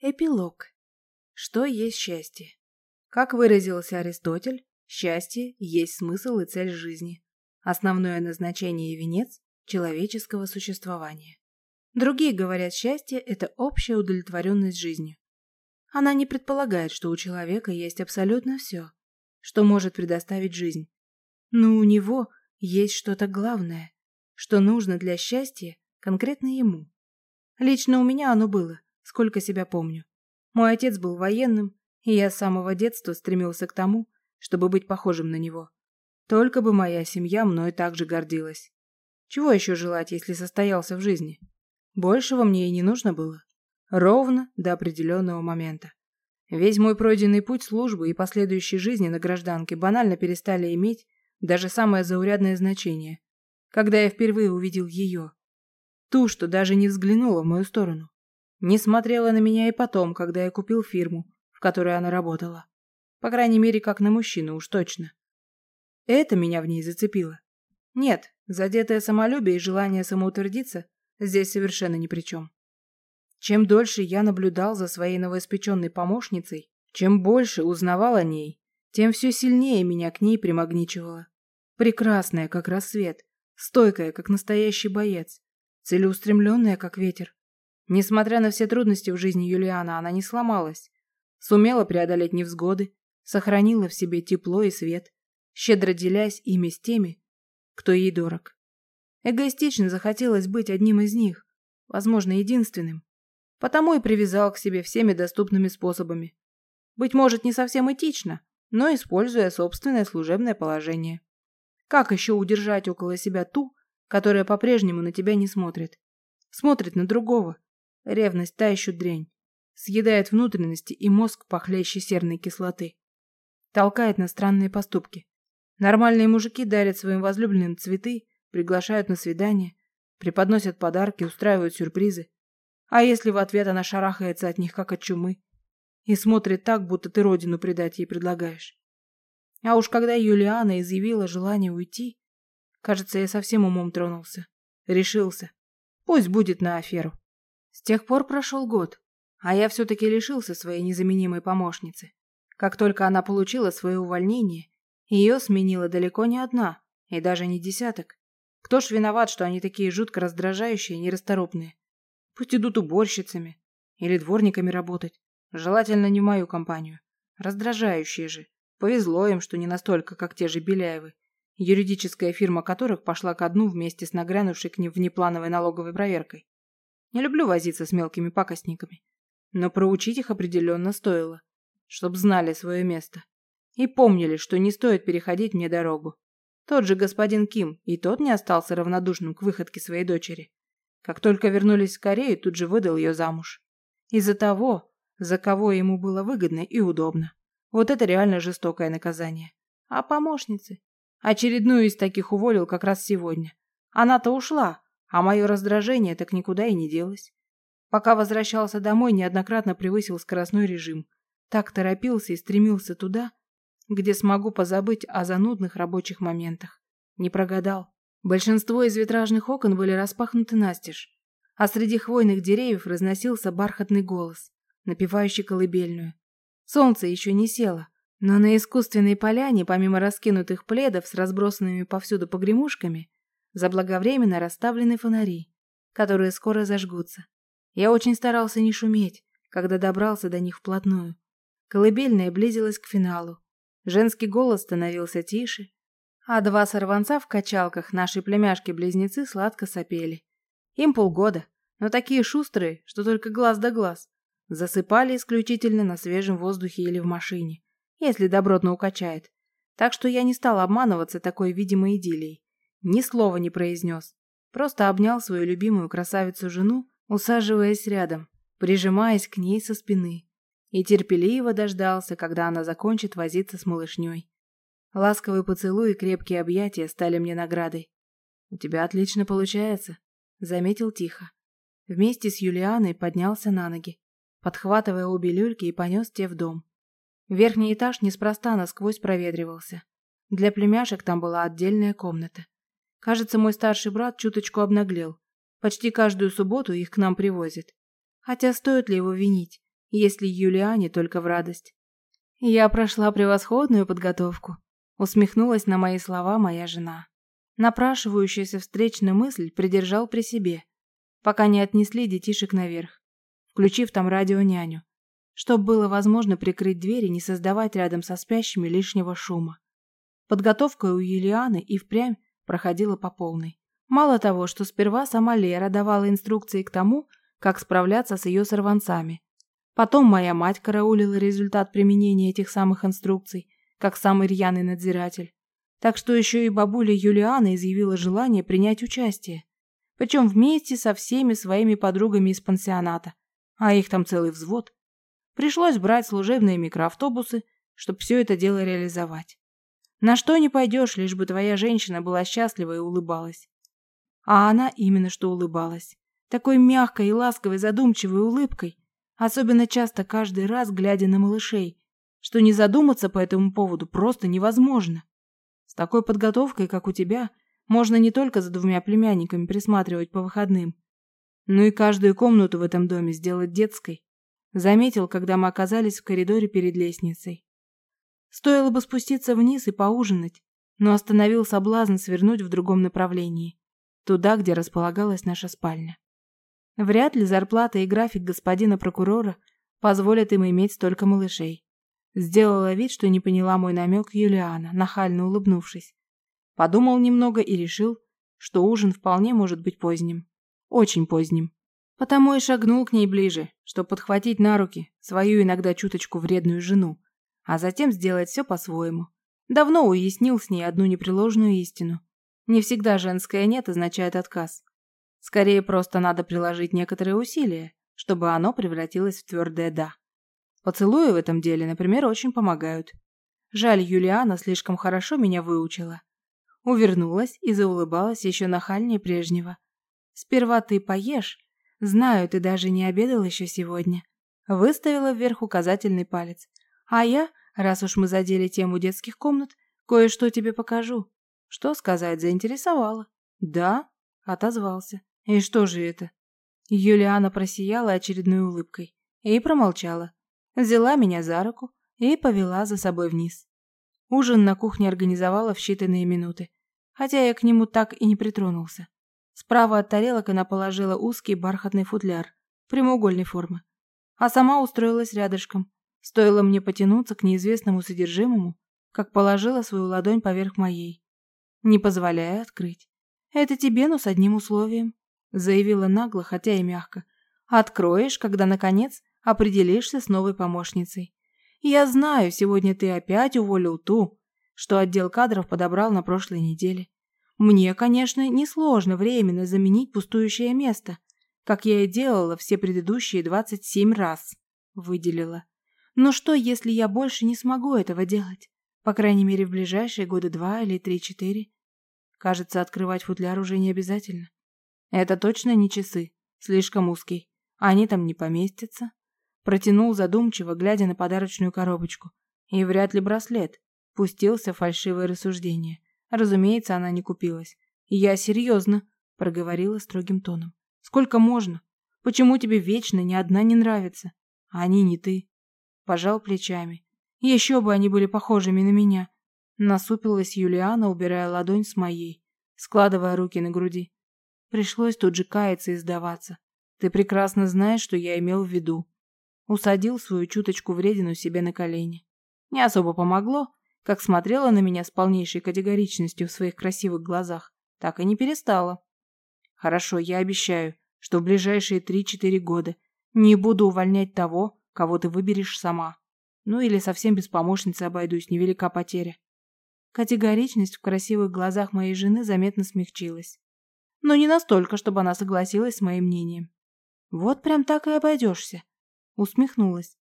Эпилог. Что есть счастье? Как выразился Аристотель, счастье есть смысл и цель жизни, основное назначение и венец человеческого существования. Другие говорят, счастье – это общая удовлетворенность жизнью. Она не предполагает, что у человека есть абсолютно все, что может предоставить жизнь. Но у него есть что-то главное, что нужно для счастья конкретно ему. Лично у меня оно было – сколько себя помню. Мой отец был военным, и я с самого детства стремился к тому, чтобы быть похожим на него. Только бы моя семья мной также гордилась. Чего еще желать, если состоялся в жизни? Большего мне и не нужно было. Ровно до определенного момента. Весь мой пройденный путь службы и последующей жизни на гражданке банально перестали иметь даже самое заурядное значение, когда я впервые увидел ее. Ту, что даже не взглянула в мою сторону. Не смотрела на меня и потом, когда я купил фирму, в которой она работала. По крайней мере, как на мужчину, уж точно. Это меня в ней зацепило. Нет, задетое самолюбие и желание самоутвердиться здесь совершенно ни при чем. Чем дольше я наблюдал за своей новоиспеченной помощницей, чем больше узнавал о ней, тем все сильнее меня к ней примагничивало. Прекрасная, как рассвет, стойкая, как настоящий боец, целеустремленная, как ветер, Несмотря на все трудности в жизни Юлиана, она не сломалась. Сумела преодолеть невзгоды, сохранила в себе тепло и свет, щедро делясь ими с теми, кто ей дорог. Эгоистично захотелось быть одним из них, возможно, единственным. Потому и привязал к себе всеми доступными способами. Быть может, не совсем этично, но используя собственное служебное положение. Как еще удержать около себя ту, которая по-прежнему на тебя не смотрит? Смотрит на другого, Ревность та еще дрянь. Съедает внутренности и мозг похлеще серной кислоты. Толкает на странные поступки. Нормальные мужики дарят своим возлюбленным цветы, приглашают на свидание, преподносят подарки, устраивают сюрпризы. А если в ответ она шарахается от них, как от чумы, и смотрит так, будто ты родину предать ей предлагаешь. А уж когда Юлиана изъявила желание уйти, кажется, я совсем умом тронулся. Решился. Пусть будет на аферу. С тех пор прошел год, а я все-таки лишился своей незаменимой помощницы. Как только она получила свое увольнение, ее сменила далеко не одна, и даже не десяток. Кто ж виноват, что они такие жутко раздражающие и нерасторопные? Пусть идут уборщицами или дворниками работать. Желательно не в мою компанию. Раздражающие же. Повезло им, что не настолько, как те же Беляевы, юридическая фирма которых пошла ко дну вместе с нагрянувшей к ним внеплановой налоговой проверкой. Не люблю возиться с мелкими пакостниками. Но проучить их определенно стоило, чтоб знали свое место. И помнили, что не стоит переходить мне дорогу. Тот же господин Ким, и тот не остался равнодушным к выходке своей дочери. Как только вернулись в Корею, тут же выдал ее замуж. Из-за того, за кого ему было выгодно и удобно. Вот это реально жестокое наказание. А помощницы? Очередную из таких уволил как раз сегодня. Она-то ушла, а мое раздражение так никуда и не делось. Пока возвращался домой, неоднократно превысил скоростной режим. Так торопился и стремился туда, где смогу позабыть о занудных рабочих моментах. Не прогадал. Большинство из витражных окон были распахнуты настежь, а среди хвойных деревьев разносился бархатный голос, напевающий колыбельную. Солнце еще не село, но на искусственной поляне, помимо раскинутых пледов с разбросанными повсюду погремушками, заблаговременно расставлены фонари, которые скоро зажгутся. Я очень старался не шуметь, когда добрался до них вплотную. Колыбельная близилась к финалу. Женский голос становился тише, а два сорванца в качалках, наши племяшки-близнецы, сладко сопели. Им полгода, но такие шустрые, что только глаз да глаз. Засыпали исключительно на свежем воздухе или в машине, если добротно укачает. Так что я не стал обманываться такой видимой идиллией. Ни слова не произнес. Просто обнял свою любимую красавицу-жену, усаживаясь рядом, прижимаясь к ней со спины. И терпеливо дождался, когда она закончит возиться с малышней. Ласковый поцелуй и крепкие объятия стали мне наградой. «У тебя отлично получается», — заметил тихо. Вместе с Юлианой поднялся на ноги, подхватывая обе люльки и понес те в дом. Верхний этаж неспроста насквозь проветривался. Для племяшек там была отдельная комната. Кажется, мой старший брат чуточку обнаглел. Почти каждую субботу их к нам привозят. Хотя стоит ли его винить? если Юлиане только в радость. Я прошла превосходную подготовку. Усмехнулась на мои слова моя жена. Напрашивающаяся встречная мысль придержал при себе, пока не отнесли детишек наверх, включив там радионяню, чтобы было возможно прикрыть дверь и не создавать рядом со спящими лишнего шума. Подготовка у Юлианы и впрямь проходила по полной. Мало того, что сперва сама Лера давала инструкции к тому, как справляться с ее сорванцами. Потом моя мать караулила результат применения этих самых инструкций, как самый рьяный надзиратель. Так что еще и бабуля Юлиана изъявила желание принять участие. Причем вместе со всеми своими подругами из пансионата. А их там целый взвод. Пришлось брать служебные микроавтобусы, чтобы все это дело реализовать. На что не пойдешь, лишь бы твоя женщина была счастлива и улыбалась. А она именно что улыбалась. Такой мягкой и ласковой задумчивой улыбкой, особенно часто каждый раз глядя на малышей, что не задуматься по этому поводу просто невозможно. С такой подготовкой, как у тебя, можно не только за двумя племянниками присматривать по выходным, но и каждую комнату в этом доме сделать детской. Заметил, когда мы оказались в коридоре перед лестницей. Стоило бы спуститься вниз и поужинать, но остановил соблазн свернуть в другом направлении, туда, где располагалась наша спальня. Вряд ли зарплата и график господина прокурора позволят им иметь столько малышей. Сделала вид, что не поняла мой намек Юлиана, нахально улыбнувшись. Подумал немного и решил, что ужин вполне может быть поздним. Очень поздним. Потому и шагнул к ней ближе, чтобы подхватить на руки свою иногда чуточку вредную жену, а затем сделать все по-своему. Давно уяснил с ней одну непреложную истину. Не всегда женское «нет» означает отказ. Скорее, просто надо приложить некоторые усилия, чтобы оно превратилось в твердое «да». Поцелуи в этом деле, например, очень помогают. Жаль, Юлиана слишком хорошо меня выучила. Увернулась и заулыбалась еще нахальнее прежнего. «Сперва ты поешь. Знаю, ты даже не обедал еще сегодня». Выставила вверх указательный палец. «А я Раз уж мы задели тему детских комнат, кое-что тебе покажу. Что сказать, заинтересовало. Да, отозвался. И что же это? Юлиана просияла очередной улыбкой и промолчала. Взяла меня за руку и повела за собой вниз. Ужин на кухне организовала в считанные минуты, хотя я к нему так и не притронулся. Справа от тарелок она положила узкий бархатный футляр прямоугольной формы, а сама устроилась рядышком, Стоило мне потянуться к неизвестному содержимому, как положила свою ладонь поверх моей, не позволяя открыть. «Это тебе, но с одним условием», — заявила нагло, хотя и мягко. «Откроешь, когда, наконец, определишься с новой помощницей. Я знаю, сегодня ты опять уволил ту, что отдел кадров подобрал на прошлой неделе. Мне, конечно, несложно временно заменить пустующее место, как я и делала все предыдущие двадцать семь раз», — выделила. Но что, если я больше не смогу этого делать? По крайней мере, в ближайшие года два или три-четыре. Кажется, открывать футляр уже не обязательно. Это точно не часы. Слишком узкий. Они там не поместятся. Протянул задумчиво, глядя на подарочную коробочку. И вряд ли браслет. Пустился фальшивое рассуждение. Разумеется, она не купилась. «Я серьезно», — проговорила строгим тоном. «Сколько можно? Почему тебе вечно ни одна не нравится? Они не ты пожал плечами. Еще бы они были похожими на меня. Насупилась Юлиана, убирая ладонь с моей, складывая руки на груди. Пришлось тут же каяться и сдаваться. Ты прекрасно знаешь, что я имел в виду. Усадил свою чуточку вредину себе на колени. Не особо помогло, как смотрела на меня с полнейшей категоричностью в своих красивых глазах, так и не перестала. Хорошо, я обещаю, что в ближайшие три-четыре года не буду увольнять того, кого ты выберешь сама. Ну или совсем без помощницы обойдусь, невелика потеря. Категоричность в красивых глазах моей жены заметно смягчилась. Но не настолько, чтобы она согласилась с моим мнением. Вот прям так и обойдешься. Усмехнулась.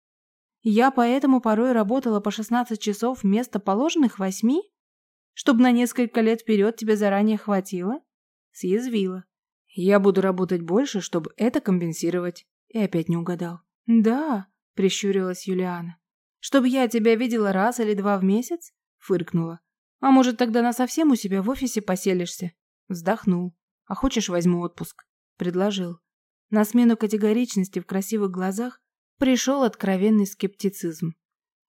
Я поэтому порой работала по 16 часов вместо положенных восьми? Чтобы на несколько лет вперед тебе заранее хватило? Съязвила. Я буду работать больше, чтобы это компенсировать. И опять не угадал. Да, прищурилась Юлиана. «Чтобы я тебя видела раз или два в месяц?» Фыркнула. «А может, тогда на совсем у себя в офисе поселишься?» Вздохнул. «А хочешь, возьму отпуск?» Предложил. На смену категоричности в красивых глазах пришел откровенный скептицизм.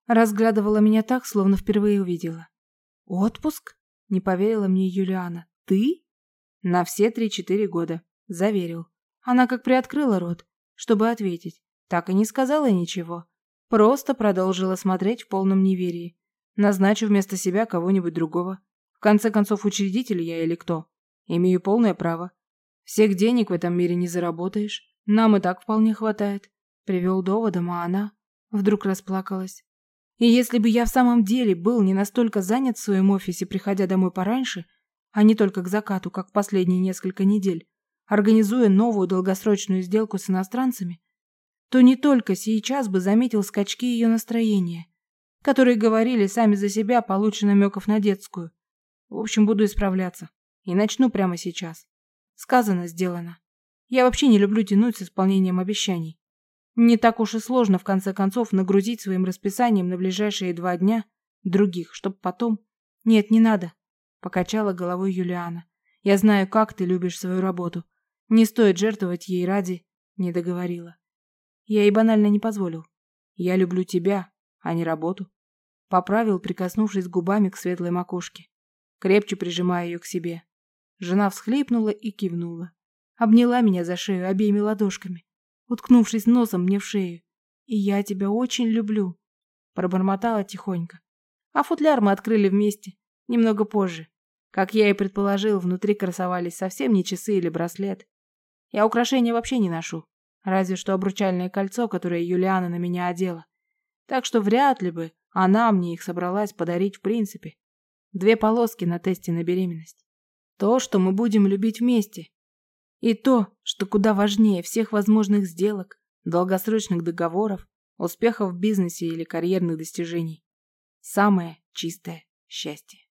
Разглядывала меня так, словно впервые увидела. «Отпуск?» — не поверила мне Юлиана. «Ты?» «На все три-четыре года», — заверил. Она как приоткрыла рот, чтобы ответить. Так и не сказала ничего. Просто продолжила смотреть в полном неверии. Назначу вместо себя кого-нибудь другого. В конце концов, учредитель я или кто? Имею полное право. Всех денег в этом мире не заработаешь. Нам и так вполне хватает. Привел доводом, а она вдруг расплакалась. И если бы я в самом деле был не настолько занят в своем офисе, приходя домой пораньше, а не только к закату, как последние несколько недель, организуя новую долгосрочную сделку с иностранцами, то не только сейчас бы заметил скачки ее настроения, которые говорили сами за себя получше намеков на детскую. В общем, буду исправляться. И начну прямо сейчас. Сказано, сделано. Я вообще не люблю тянуть с исполнением обещаний. Не так уж и сложно, в конце концов, нагрузить своим расписанием на ближайшие два дня других, чтоб потом... Нет, не надо, покачала головой Юлиана. Я знаю, как ты любишь свою работу. Не стоит жертвовать ей ради... Не договорила. Я ей банально не позволил. Я люблю тебя, а не работу. Поправил, прикоснувшись губами к светлой макушке, крепче прижимая ее к себе. Жена всхлипнула и кивнула. Обняла меня за шею обеими ладошками, уткнувшись носом мне в шею. «И я тебя очень люблю», — пробормотала тихонько. А футляр мы открыли вместе, немного позже. Как я и предположил, внутри красовались совсем не часы или браслет. Я украшения вообще не ношу, разве что обручальное кольцо, которое Юлиана на меня одела. Так что вряд ли бы она мне их собралась подарить в принципе. Две полоски на тесте на беременность. То, что мы будем любить вместе. И то, что куда важнее всех возможных сделок, долгосрочных договоров, успехов в бизнесе или карьерных достижений. Самое чистое счастье.